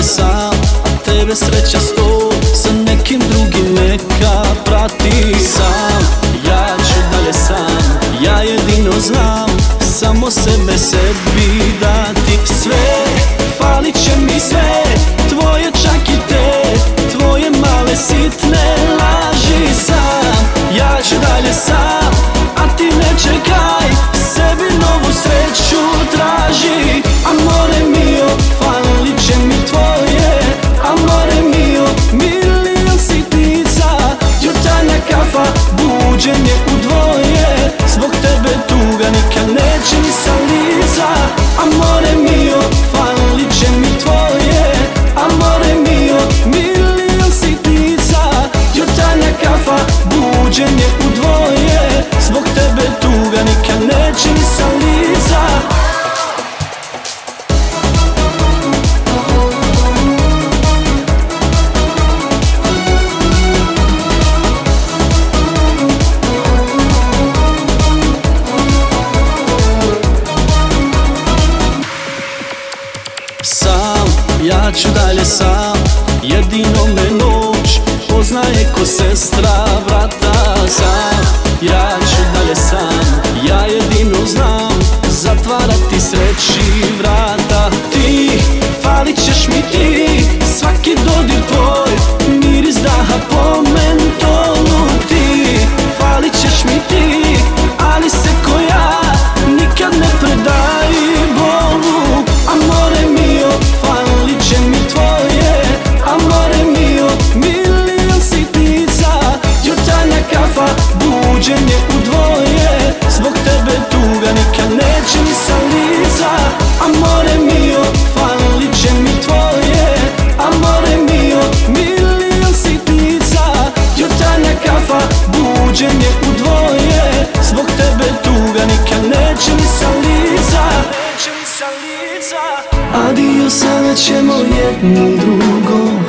Dalje sam, a tebe sreća sto. Sa nekim drugim neka prati Sam, ja ću dalje sam Ja jedino znam, samo sebe sebi dati Sve, falit će mi sve Tvoje čak i te. Tvoje male sitne laži sam. Ja ću dalje sam, kafa, buđenje u dvoje. Zbog tebe tuga nikad neće ni sa lica. Sam, ja ću dalje sam Jedino poznaje ko sestra vrata buđenje u dvoje Zbog tebe tuga nikad neće ni sa lica. Amore mio, falit će mi tvoje Amore mio, milion sitnica. Jutarnja kafa, buđenje u dvoje Zbog tebe tuga nikad neće ni sa lica. Adio, sada ćemo jedno drugo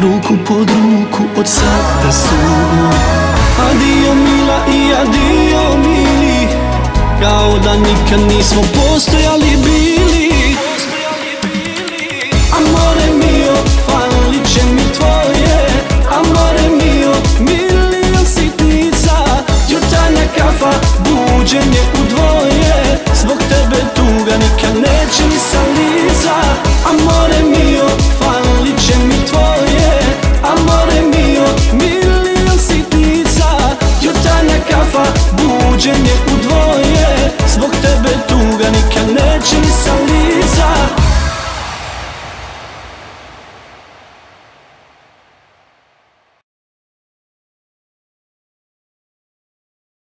Ruku pod ruku od sada sugo. Adio mila adio mili Kao da nikad nismo postojali bili